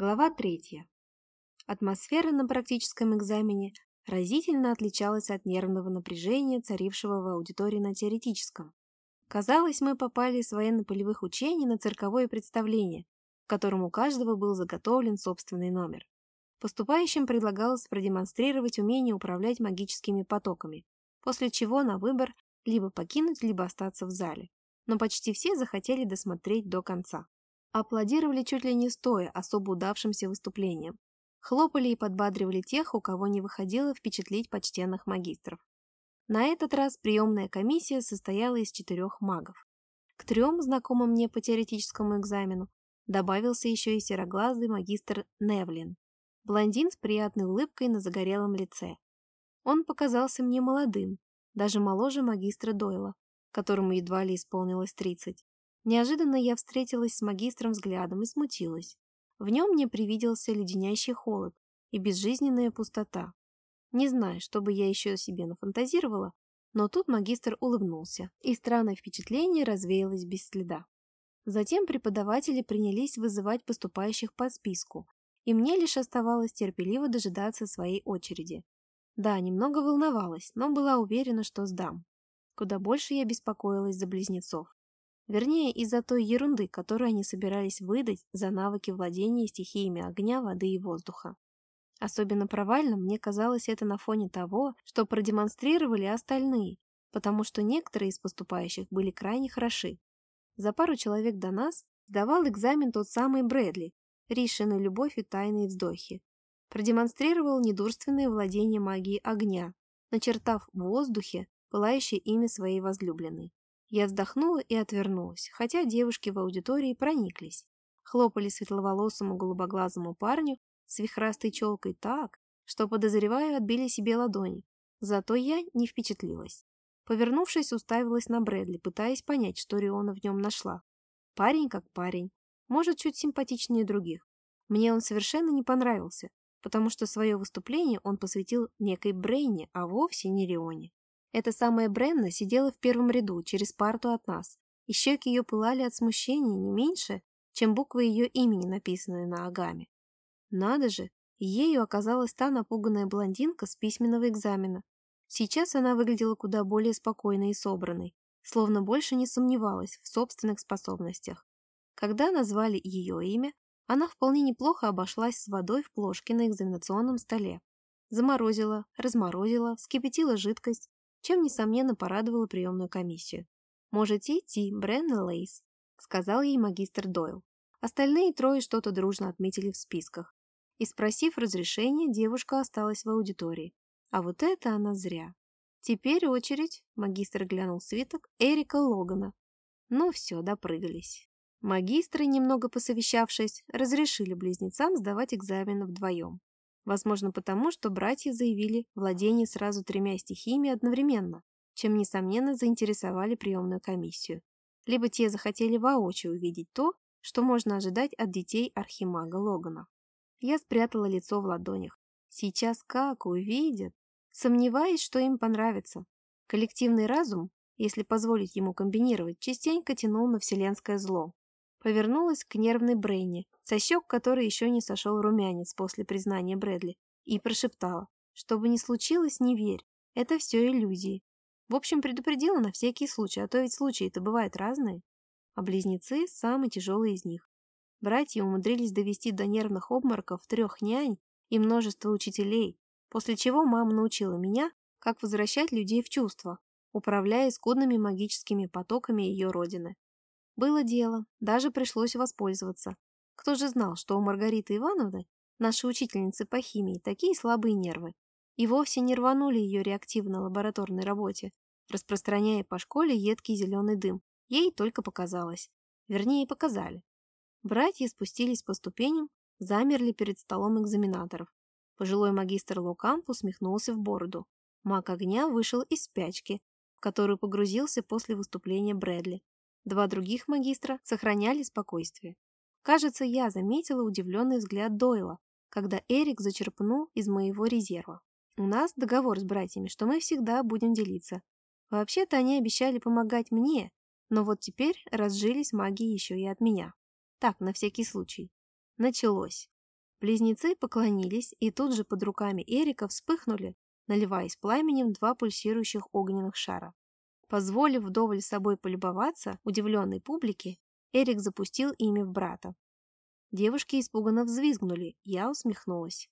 Глава третья. Атмосфера на практическом экзамене разительно отличалась от нервного напряжения, царившего в аудитории на теоретическом. Казалось, мы попали с военно-полевых учений на цирковое представление, в котором у каждого был заготовлен собственный номер. Поступающим предлагалось продемонстрировать умение управлять магическими потоками, после чего на выбор либо покинуть, либо остаться в зале. Но почти все захотели досмотреть до конца. Аплодировали чуть ли не стоя особо удавшимся выступлением. Хлопали и подбадривали тех, у кого не выходило впечатлить почтенных магистров. На этот раз приемная комиссия состояла из четырех магов. К трем, знакомым мне по теоретическому экзамену, добавился еще и сероглазый магистр Невлин. Блондин с приятной улыбкой на загорелом лице. Он показался мне молодым, даже моложе магистра Дойла, которому едва ли исполнилось тридцать. Неожиданно я встретилась с магистром взглядом и смутилась. В нем мне привиделся леденящий холод и безжизненная пустота. Не знаю, что бы я еще себе нафантазировала, но тут магистр улыбнулся, и странное впечатление развеялось без следа. Затем преподаватели принялись вызывать поступающих по списку, и мне лишь оставалось терпеливо дожидаться своей очереди. Да, немного волновалась, но была уверена, что сдам. Куда больше я беспокоилась за близнецов. Вернее, из-за той ерунды, которую они собирались выдать за навыки владения стихиями огня, воды и воздуха. Особенно провальным мне казалось это на фоне того, что продемонстрировали остальные, потому что некоторые из поступающих были крайне хороши. За пару человек до нас сдавал экзамен тот самый Брэдли, Ришина любовь и тайные вздохи. Продемонстрировал недурственное владение магией огня, начертав в воздухе пылающее имя своей возлюбленной. Я вздохнула и отвернулась, хотя девушки в аудитории прониклись. Хлопали светловолосому голубоглазому парню с вихрастой челкой так, что, подозреваю, отбили себе ладони. Зато я не впечатлилась. Повернувшись, уставилась на Брэдли, пытаясь понять, что Риона в нем нашла. Парень как парень. Может, чуть симпатичнее других. Мне он совершенно не понравился, потому что свое выступление он посвятил некой Брейне, а вовсе не Рионе. Эта самая Бренна сидела в первом ряду, через парту от нас, и щеки ее пылали от смущения не меньше, чем буквы ее имени, написанные на агаме. Надо же, ею оказалась та напуганная блондинка с письменного экзамена. Сейчас она выглядела куда более спокойной и собранной, словно больше не сомневалась в собственных способностях. Когда назвали ее имя, она вполне неплохо обошлась с водой в плошке на экзаменационном столе. Заморозила, разморозила, вскипятила жидкость, чем, несомненно, порадовала приемную комиссию. «Можете идти, Бренна Лейс», — сказал ей магистр Дойл. Остальные трое что-то дружно отметили в списках. И, спросив разрешения, девушка осталась в аудитории. А вот это она зря. Теперь очередь, магистр глянул свиток, Эрика Логана. Ну все, допрыгались. Магистры, немного посовещавшись, разрешили близнецам сдавать экзамен вдвоем. Возможно, потому, что братья заявили владение сразу тремя стихиями одновременно, чем, несомненно, заинтересовали приемную комиссию. Либо те захотели воочию увидеть то, что можно ожидать от детей архимага Логана. Я спрятала лицо в ладонях. Сейчас как увидят? Сомневаюсь, что им понравится. Коллективный разум, если позволить ему комбинировать, частенько тянул на вселенское зло. Повернулась к нервной Брейне, со щек которой еще не сошел румянец после признания Брэдли, и прошептала, что бы ни случилось, не верь, это все иллюзии. В общем, предупредила на всякий случай, а то ведь случаи-то бывают разные. А близнецы – самый тяжелый из них. Братья умудрились довести до нервных обмороков трех нянь и множество учителей, после чего мама научила меня, как возвращать людей в чувство, управляя скудными магическими потоками ее родины. Было дело, даже пришлось воспользоваться. Кто же знал, что у Маргариты Ивановны, нашей учительницы по химии, такие слабые нервы, и вовсе не рванули ее реактивно лабораторной работе, распространяя по школе едкий зеленый дым. Ей только показалось. Вернее, показали. Братья спустились по ступеням, замерли перед столом экзаменаторов. Пожилой магистр Лукамп усмехнулся в бороду. Маг огня вышел из спячки, в которую погрузился после выступления Брэдли. Два других магистра сохраняли спокойствие. Кажется, я заметила удивленный взгляд Дойла, когда Эрик зачерпнул из моего резерва. У нас договор с братьями, что мы всегда будем делиться. Вообще-то они обещали помогать мне, но вот теперь разжились магией еще и от меня. Так, на всякий случай. Началось. Близнецы поклонились, и тут же под руками Эрика вспыхнули, наливаясь пламенем два пульсирующих огненных шара. Позволив вдоволь собой полюбоваться удивленной публике, Эрик запустил ими в брата. Девушки испуганно взвизгнули, я усмехнулась.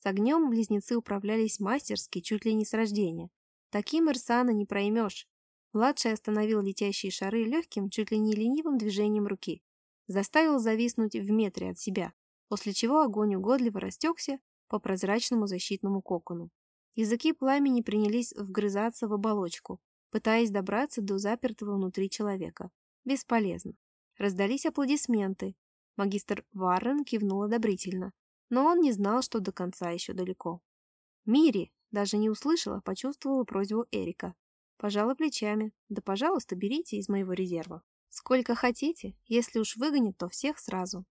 С огнем близнецы управлялись мастерски, чуть ли не с рождения. Таким Ирсана не проймешь. Младший остановил летящие шары легким, чуть ли не ленивым движением руки. Заставил зависнуть в метре от себя после чего огонь угодливо растекся по прозрачному защитному кокону. Языки пламени принялись вгрызаться в оболочку, пытаясь добраться до запертого внутри человека. Бесполезно. Раздались аплодисменты. Магистр Варрен кивнул одобрительно, но он не знал, что до конца еще далеко. «Мири!» даже не услышала, почувствовала просьбу Эрика. Пожала плечами. «Да, пожалуйста, берите из моего резерва. Сколько хотите, если уж выгонят, то всех сразу.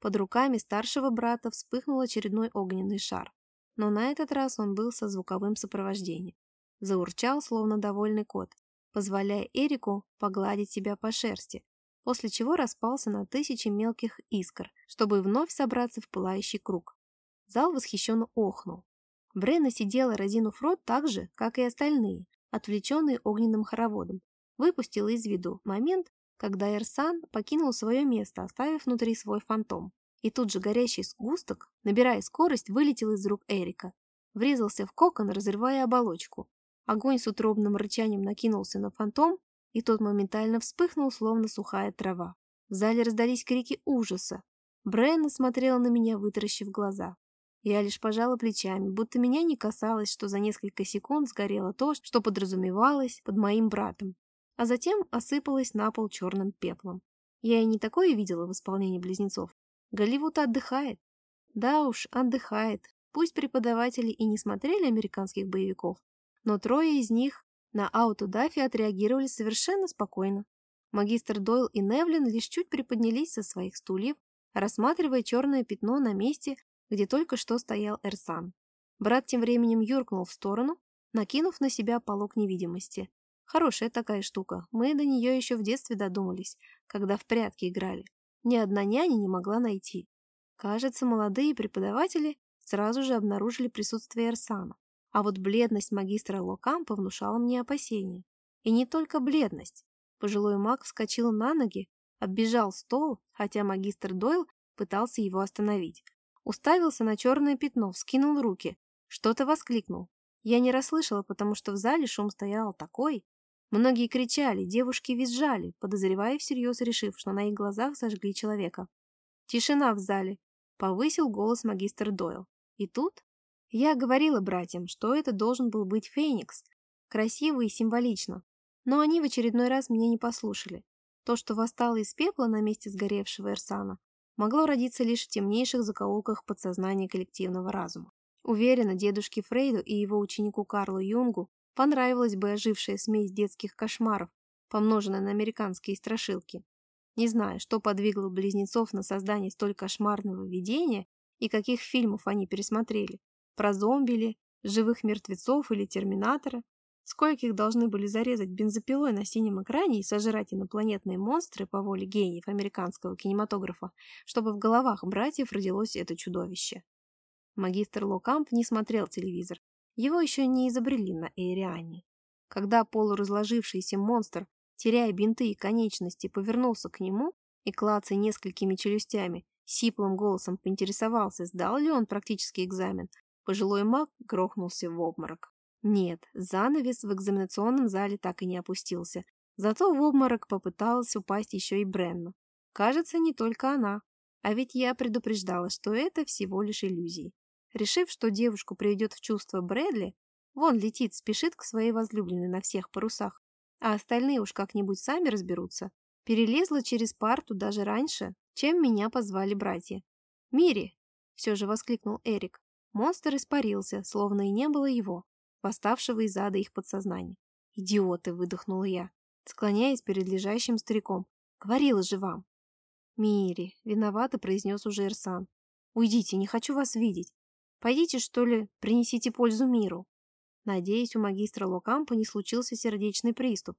Под руками старшего брата вспыхнул очередной огненный шар. Но на этот раз он был со звуковым сопровождением. Заурчал, словно довольный кот, позволяя Эрику погладить себя по шерсти, после чего распался на тысячи мелких искр, чтобы вновь собраться в пылающий круг. Зал восхищенно охнул. Брена сидела, разинув рот так же, как и остальные, отвлеченные огненным хороводом. Выпустила из виду момент, когда Эрсан покинул свое место, оставив внутри свой фантом. И тут же горящий сгусток, набирая скорость, вылетел из рук Эрика. Врезался в кокон, разрывая оболочку. Огонь с утробным рычанием накинулся на фантом, и тот моментально вспыхнул, словно сухая трава. В зале раздались крики ужаса. Бренна смотрела на меня, вытаращив глаза. Я лишь пожала плечами, будто меня не касалось, что за несколько секунд сгорело то, что подразумевалось под моим братом а затем осыпалась на пол черным пеплом. Я и не такое видела в исполнении близнецов. Голливуд отдыхает. Да уж, отдыхает. Пусть преподаватели и не смотрели американских боевиков, но трое из них на аутодафе отреагировали совершенно спокойно. Магистр Дойл и Невлин лишь чуть приподнялись со своих стульев, рассматривая черное пятно на месте, где только что стоял Эрсан. Брат тем временем юркнул в сторону, накинув на себя полог невидимости, Хорошая такая штука. Мы до нее еще в детстве додумались, когда в прятки играли. Ни одна няня не могла найти. Кажется, молодые преподаватели сразу же обнаружили присутствие Эрсана. А вот бледность магистра Локампа внушала мне опасения. И не только бледность. Пожилой маг вскочил на ноги, оббежал стол, хотя магистр Дойл пытался его остановить. Уставился на черное пятно, вскинул руки. Что-то воскликнул. Я не расслышала, потому что в зале шум стоял такой, Многие кричали, девушки визжали, подозревая всерьез, решив, что на их глазах сожгли человека. Тишина в зале. Повысил голос магистр Дойл. И тут я говорила братьям, что это должен был быть Феникс. Красиво и символично. Но они в очередной раз меня не послушали. То, что восстало из пепла на месте сгоревшего Эрсана, могло родиться лишь в темнейших закоулках подсознания коллективного разума. Уверена, дедушке Фрейду и его ученику Карлу Юнгу Понравилась бы ожившая смесь детских кошмаров, помноженная на американские страшилки. Не знаю, что подвигло близнецов на создание столь кошмарного видения и каких фильмов они пересмотрели. Про зомби ли, живых мертвецов или терминатора. Скольких должны были зарезать бензопилой на синем экране и сожрать инопланетные монстры по воле гениев американского кинематографа, чтобы в головах братьев родилось это чудовище. Магистр Локамп не смотрел телевизор, его еще не изобрели на Эйриане. Когда полуразложившийся монстр, теряя бинты и конечности, повернулся к нему и, клацая несколькими челюстями, сиплым голосом поинтересовался, сдал ли он практический экзамен, пожилой маг грохнулся в обморок. Нет, занавес в экзаменационном зале так и не опустился. Зато в обморок попыталась упасть еще и Бренна. Кажется, не только она. А ведь я предупреждала, что это всего лишь иллюзии. Решив, что девушку приведет в чувство Брэдли, вон летит, спешит к своей возлюбленной на всех парусах, а остальные уж как-нибудь сами разберутся, перелезла через парту даже раньше, чем меня позвали братья. «Мири!» — все же воскликнул Эрик. Монстр испарился, словно и не было его, восставшего из ада их подсознания. «Идиоты!» — выдохнула я, склоняясь перед лежащим стариком. «Говорила же вам!» «Мири!» — виновато произнес уже Ирсан. «Уйдите, не хочу вас видеть. Пойдите, что ли, принесите пользу миру. Надеюсь, у магистра Локампа не случился сердечный приступ.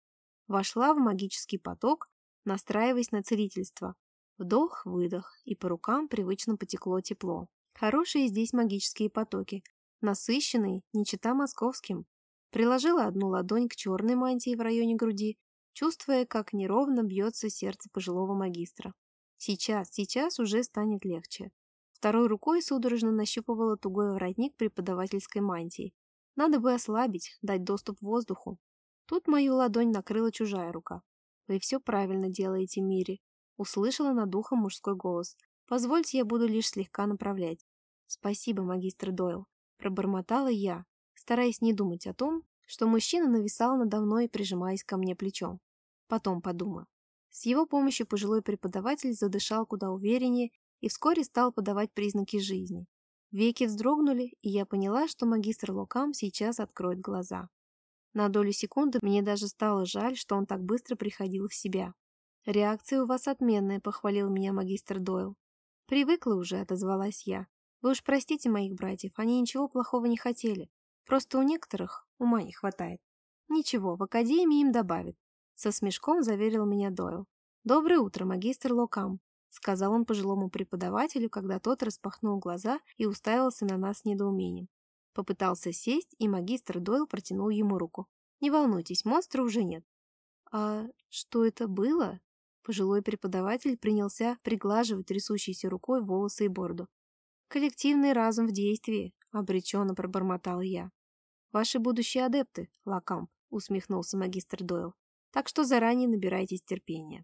Вошла в магический поток, настраиваясь на целительство. Вдох-выдох, и по рукам привычно потекло тепло. Хорошие здесь магические потоки, насыщенные, не чита московским. Приложила одну ладонь к черной мантии в районе груди, чувствуя, как неровно бьется сердце пожилого магистра. Сейчас, сейчас уже станет легче. Второй рукой судорожно нащупывала тугой воротник преподавательской мантии. Надо бы ослабить, дать доступ воздуху. Тут мою ладонь накрыла чужая рука. «Вы все правильно делаете, Мири», — услышала над ухом мужской голос. «Позвольте, я буду лишь слегка направлять». «Спасибо, магистр Дойл», — пробормотала я, стараясь не думать о том, что мужчина нависал надо мной, прижимаясь ко мне плечом. Потом подумаю. С его помощью пожилой преподаватель задышал куда увереннее и вскоре стал подавать признаки жизни. Веки вздрогнули, и я поняла, что магистр Локам сейчас откроет глаза. На долю секунды мне даже стало жаль, что он так быстро приходил в себя. «Реакция у вас отменная», — похвалил меня магистр Дойл. «Привыкла уже», — отозвалась я. «Вы уж простите моих братьев, они ничего плохого не хотели. Просто у некоторых ума не хватает». «Ничего, в академии им добавят. Со смешком заверил меня Дойл. «Доброе утро, магистр Локам», — сказал он пожилому преподавателю, когда тот распахнул глаза и уставился на нас недоумением. Попытался сесть, и магистр Дойл протянул ему руку. «Не волнуйтесь, монстра уже нет». «А что это было?» Пожилой преподаватель принялся приглаживать трясущейся рукой волосы и бороду. «Коллективный разум в действии», — обреченно пробормотал я. «Ваши будущие адепты, Лакамп», — усмехнулся магистр Дойл так что заранее набирайтесь терпения.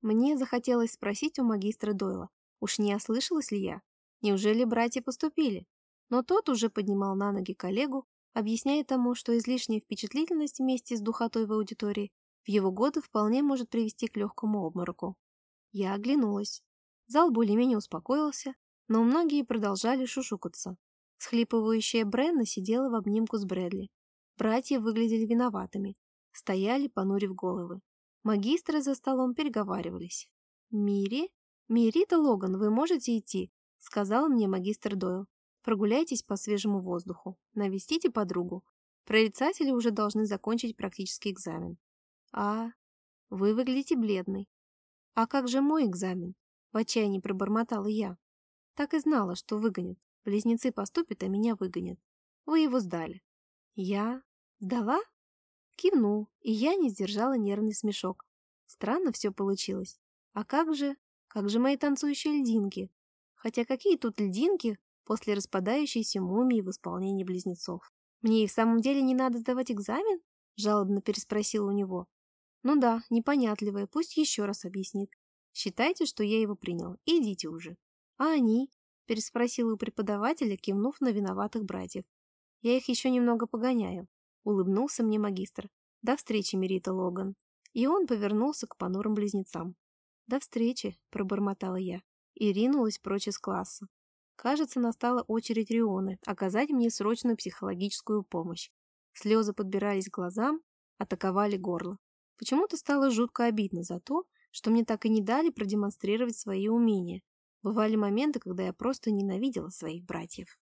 Мне захотелось спросить у магистра Дойла, уж не ослышалась ли я? Неужели братья поступили? Но тот уже поднимал на ноги коллегу, объясняя тому, что излишняя впечатлительность вместе с духотой в аудитории его годы вполне может привести к легкому обмороку. Я оглянулась. Зал более-менее успокоился, но многие продолжали шушукаться. Схлипывающая Бренна сидела в обнимку с Брэдли. Братья выглядели виноватыми, стояли, понурив головы. Магистры за столом переговаривались. «Мири? Мирита Логан, вы можете идти?» — сказал мне магистр Дойл. «Прогуляйтесь по свежему воздуху. Навестите подругу. Прорицатели уже должны закончить практический экзамен». «А? Вы выглядите бледной». «А как же мой экзамен?» — в отчаянии пробормотала я. Так и знала, что выгонят. Близнецы поступят, а меня выгонят. Вы его сдали. Я? Сдала? Кивнул, и я не сдержала нервный смешок. Странно все получилось. А как же, как же мои танцующие льдинки? Хотя какие тут льдинки после распадающейся мумии в исполнении близнецов? Мне и в самом деле не надо сдавать экзамен? Жалобно переспросила у него. Ну да, непонятливая, пусть еще раз объяснит. Считайте, что я его принял. Идите уже. А они? Переспросила у преподавателя, кивнув на виноватых братьев. Я их еще немного погоняю. Улыбнулся мне магистр. До встречи, Мерита Логан. И он повернулся к понурым близнецам. До встречи, пробормотала я и ринулась прочь из класса. Кажется, настала очередь Рионы оказать мне срочную психологическую помощь. Слезы подбирались к глазам, атаковали горло. Почему-то стало жутко обидно за то, что мне так и не дали продемонстрировать свои умения. Бывали моменты, когда я просто ненавидела своих братьев.